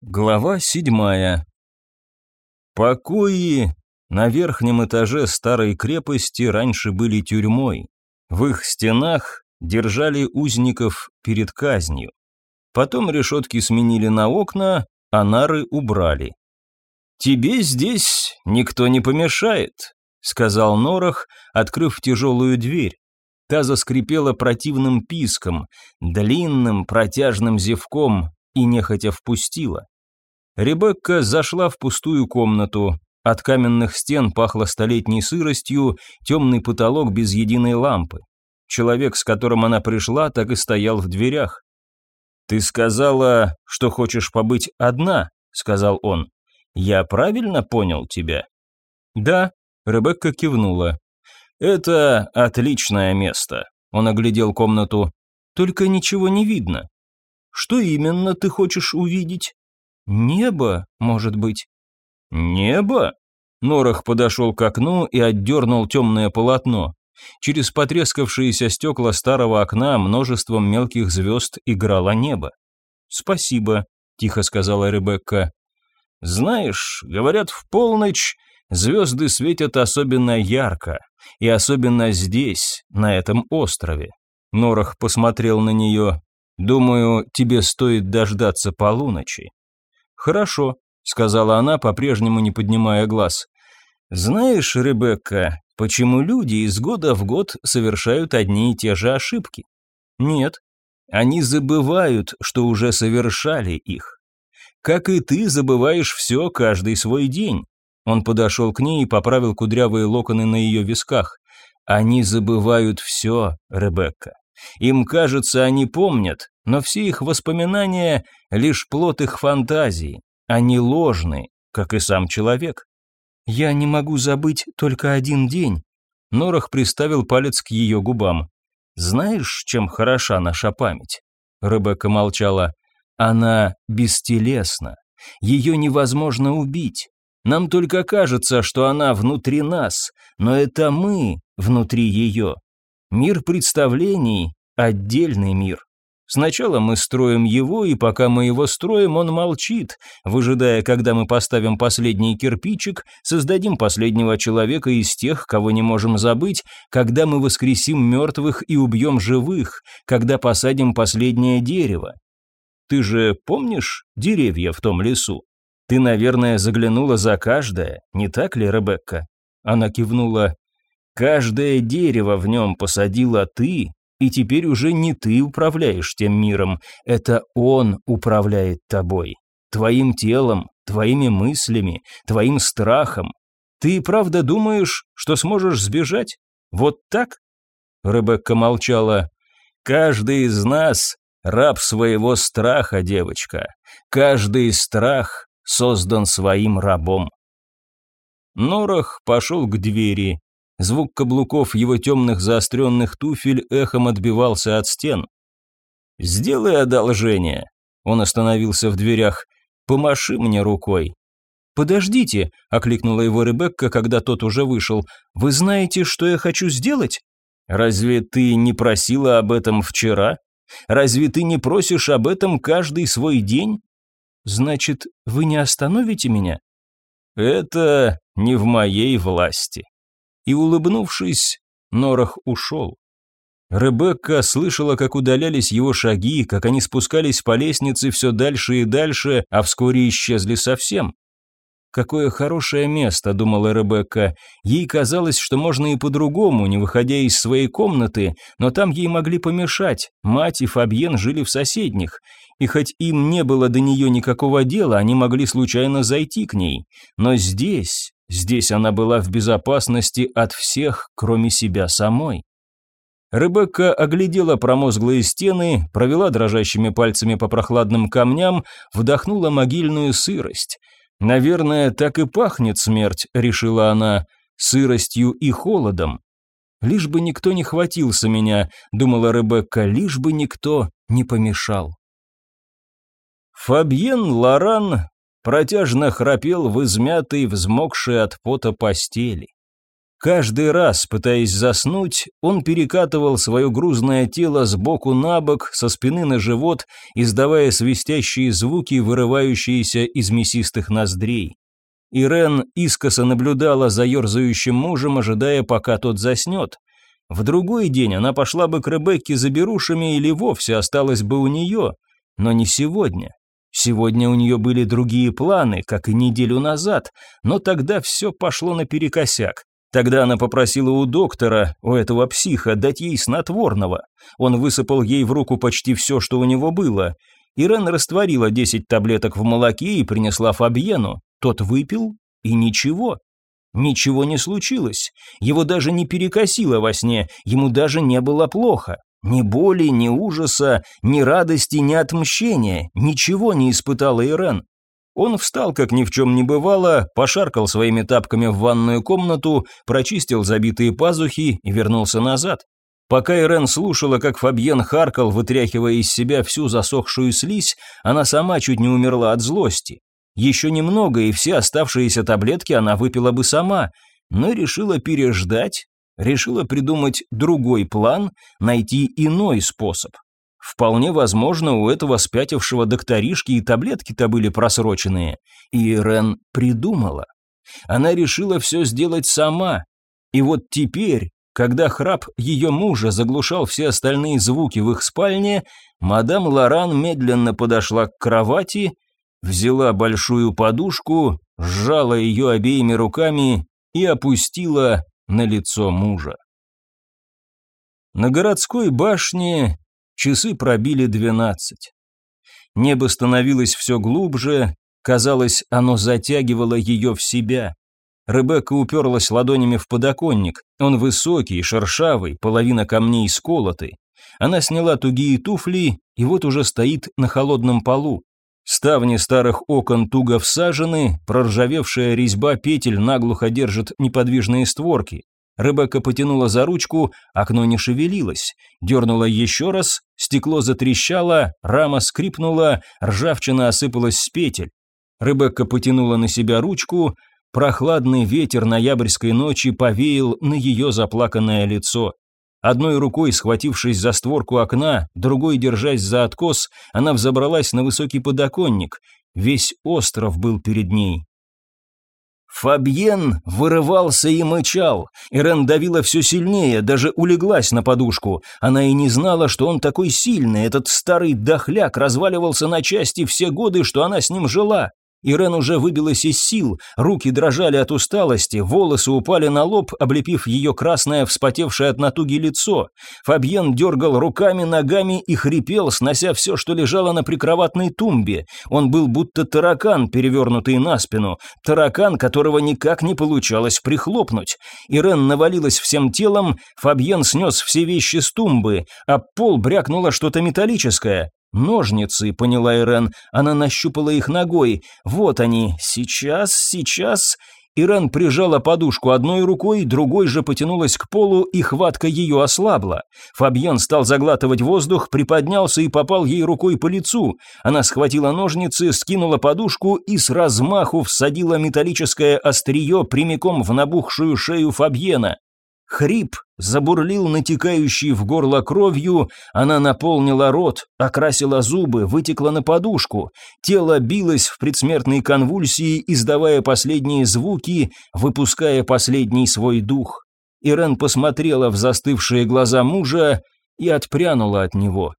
Глава седьмая. Покои на верхнем этаже старой крепости раньше были тюрьмой. В их стенах держали узников перед казнью. Потом решетки сменили на окна, а нары убрали. «Тебе здесь никто не помешает», — сказал Норах, открыв тяжелую дверь. Та заскрипела противным писком, длинным протяжным зевком, и нехотя впустила. Ребекка зашла в пустую комнату. От каменных стен пахло столетней сыростью, темный потолок без единой лампы. Человек, с которым она пришла, так и стоял в дверях. «Ты сказала, что хочешь побыть одна», — сказал он. «Я правильно понял тебя?» «Да», — Ребекка кивнула. «Это отличное место», — он оглядел комнату. «Только ничего не видно. Что именно ты хочешь увидеть? Небо, может быть? Небо? Норах подошел к окну и отдернул темное полотно. Через потрескавшиеся стекла старого окна множеством мелких звезд играло небо. «Спасибо», — тихо сказала Ребекка. «Знаешь, говорят, в полночь звезды светят особенно ярко, и особенно здесь, на этом острове». Норах посмотрел на нее. Думаю, тебе стоит дождаться полуночи». «Хорошо», — сказала она, по-прежнему не поднимая глаз. «Знаешь, Ребекка, почему люди из года в год совершают одни и те же ошибки?» «Нет. Они забывают, что уже совершали их. Как и ты забываешь все каждый свой день». Он подошел к ней и поправил кудрявые локоны на ее висках. «Они забывают все, Ребекка. Им кажется, они помнят, но все их воспоминания – лишь плод их фантазии. Они ложны, как и сам человек. «Я не могу забыть только один день», – Норах приставил палец к ее губам. «Знаешь, чем хороша наша память?» Ребекка молчала. «Она бестелесна. Ее невозможно убить. Нам только кажется, что она внутри нас, но это мы внутри ее. Мир представлений – отдельный мир. Сначала мы строим его, и пока мы его строим, он молчит, выжидая, когда мы поставим последний кирпичик, создадим последнего человека из тех, кого не можем забыть, когда мы воскресим мертвых и убьем живых, когда посадим последнее дерево. Ты же помнишь деревья в том лесу? Ты, наверное, заглянула за каждое, не так ли, Ребекка? Она кивнула. Каждое дерево в нем посадила ты, и теперь уже не ты управляешь тем миром, это он управляет тобой, твоим телом, твоими мыслями, твоим страхом. Ты правда думаешь, что сможешь сбежать? Вот так? Ребекка молчала. Каждый из нас раб своего страха, девочка. Каждый страх создан своим рабом. Норах пошел к двери, Звук каблуков его темных заостренных туфель эхом отбивался от стен. «Сделай одолжение», — он остановился в дверях, — «помаши мне рукой». «Подождите», — окликнула его Ребекка, когда тот уже вышел, — «вы знаете, что я хочу сделать?» «Разве ты не просила об этом вчера? Разве ты не просишь об этом каждый свой день?» «Значит, вы не остановите меня?» «Это не в моей власти» и, улыбнувшись, Норах ушел. Ребекка слышала, как удалялись его шаги, как они спускались по лестнице все дальше и дальше, а вскоре исчезли совсем. «Какое хорошее место», — думала Ребекка. Ей казалось, что можно и по-другому, не выходя из своей комнаты, но там ей могли помешать. Мать и Фабьен жили в соседних, и хоть им не было до нее никакого дела, они могли случайно зайти к ней. Но здесь, Здесь она была в безопасности от всех, кроме себя самой. Ребекка оглядела промозглые стены, провела дрожащими пальцами по прохладным камням, вдохнула могильную сырость. «Наверное, так и пахнет смерть», — решила она, — «сыростью и холодом». «Лишь бы никто не хватился меня», — думала Ребекка, — «лишь бы никто не помешал». Фабьен Лоран протяжно храпел в измятой, взмокшей от пота постели. Каждый раз, пытаясь заснуть, он перекатывал свое грузное тело с боку на бок, со спины на живот, издавая свистящие звуки, вырывающиеся из мясистых ноздрей. Ирен искоса наблюдала за ерзающим мужем, ожидая, пока тот заснет. В другой день она пошла бы к Ребекке за берушами или вовсе осталась бы у нее, но не сегодня. Сегодня у нее были другие планы, как и неделю назад, но тогда все пошло наперекосяк. Тогда она попросила у доктора, у этого психа, дать ей снотворного. Он высыпал ей в руку почти все, что у него было. Ирен растворила 10 таблеток в молоке и принесла Фабьену. Тот выпил, и ничего. Ничего не случилось. Его даже не перекосило во сне, ему даже не было плохо. Ни боли, ни ужаса, ни радости, ни отмщения. Ничего не испытала Ирен. Он встал, как ни в чем не бывало, пошаркал своими тапками в ванную комнату, прочистил забитые пазухи и вернулся назад. Пока Ирен слушала, как Фабьен харкал, вытряхивая из себя всю засохшую слизь, она сама чуть не умерла от злости. Еще немного, и все оставшиеся таблетки она выпила бы сама, но решила переждать, решила придумать другой план, найти иной способ. Вполне возможно, у этого спятившего докторишки и таблетки-то были просроченные. И Рен придумала. Она решила все сделать сама. И вот теперь, когда храп ее мужа заглушал все остальные звуки в их спальне, мадам Лоран медленно подошла к кровати, взяла большую подушку, сжала ее обеими руками и опустила на лицо мужа. На городской башне Часы пробили двенадцать. Небо становилось все глубже, казалось, оно затягивало ее в себя. Ребекка уперлась ладонями в подоконник. Он высокий, шершавый, половина камней сколоты. Она сняла тугие туфли и вот уже стоит на холодном полу. Ставни старых окон туго всажены, проржавевшая резьба петель наглухо держит неподвижные створки. Ребекка потянула за ручку, окно не шевелилось. Дернула еще раз, стекло затрещало, рама скрипнула, ржавчина осыпалась с петель. Ребекка потянула на себя ручку, прохладный ветер ноябрьской ночи повеял на ее заплаканное лицо. Одной рукой, схватившись за створку окна, другой, держась за откос, она взобралась на высокий подоконник. Весь остров был перед ней. Фабьен вырывался и мычал. Ирен давила все сильнее, даже улеглась на подушку. Она и не знала, что он такой сильный. Этот старый дохляк разваливался на части все годы, что она с ним жила. Ирен уже выбилась из сил, руки дрожали от усталости, волосы упали на лоб, облепив ее красное, вспотевшее от натуги лицо. Фабьен дергал руками, ногами и хрипел, снося все, что лежало на прикроватной тумбе. Он был будто таракан, перевернутый на спину, таракан, которого никак не получалось прихлопнуть. Ирен навалилась всем телом, Фабьен снес все вещи с тумбы, а пол брякнуло что-то металлическое. «Ножницы», — поняла Ирен. Она нащупала их ногой. «Вот они. Сейчас, сейчас...» Ирен прижала подушку одной рукой, другой же потянулась к полу, и хватка ее ослабла. Фабьен стал заглатывать воздух, приподнялся и попал ей рукой по лицу. Она схватила ножницы, скинула подушку и с размаху всадила металлическое острие прямиком в набухшую шею Фабьена. Хрип забурлил натекающий в горло кровью, она наполнила рот, окрасила зубы, вытекла на подушку. Тело билось в предсмертной конвульсии, издавая последние звуки, выпуская последний свой дух. Ирен посмотрела в застывшие глаза мужа и отпрянула от него.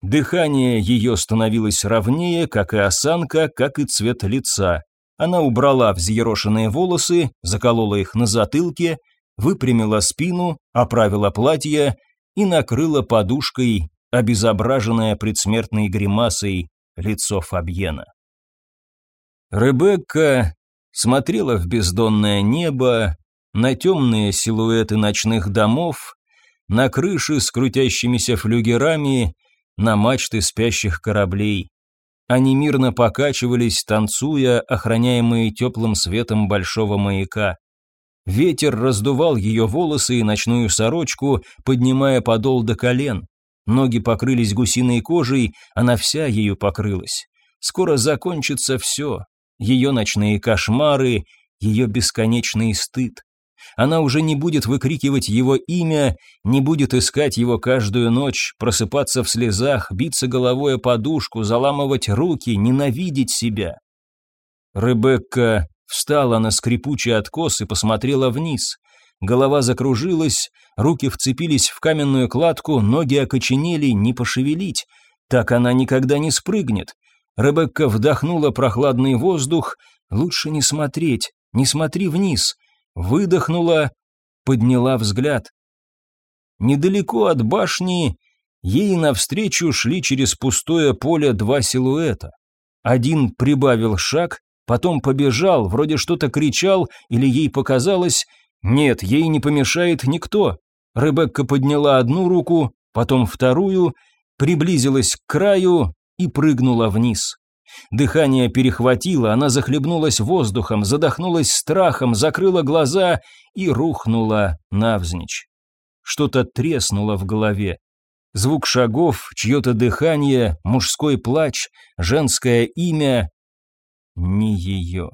Дыхание ее становилось ровнее, как и осанка, как и цвет лица. Она убрала взъерошенные волосы, заколола их на затылке, выпрямила спину, оправила платье и накрыла подушкой, обезображенное предсмертной гримасой, лицо Фабьена. Ребекка смотрела в бездонное небо, на темные силуэты ночных домов, на крыши с крутящимися флюгерами, на мачты спящих кораблей. Они мирно покачивались, танцуя, охраняемые теплым светом большого маяка. Ветер раздувал ее волосы и ночную сорочку, поднимая подол до колен. Ноги покрылись гусиной кожей, она вся ею покрылась. Скоро закончится все. Ее ночные кошмары, ее бесконечный стыд. Она уже не будет выкрикивать его имя, не будет искать его каждую ночь, просыпаться в слезах, биться головой о подушку, заламывать руки, ненавидеть себя. Ребекка встала на скрипучий откос и посмотрела вниз. Голова закружилась, руки вцепились в каменную кладку, ноги окоченели, не пошевелить. Так она никогда не спрыгнет. Ребекка вдохнула прохладный воздух. Лучше не смотреть, не смотри вниз. Выдохнула, подняла взгляд. Недалеко от башни ей навстречу шли через пустое поле два силуэта. Один прибавил шаг, потом побежал, вроде что-то кричал, или ей показалось, нет, ей не помешает никто. Ребекка подняла одну руку, потом вторую, приблизилась к краю и прыгнула вниз. Дыхание перехватило, она захлебнулась воздухом, задохнулась страхом, закрыла глаза и рухнула навзничь. Что-то треснуло в голове. Звук шагов, чье-то дыхание, мужской плач, женское имя. Не ее.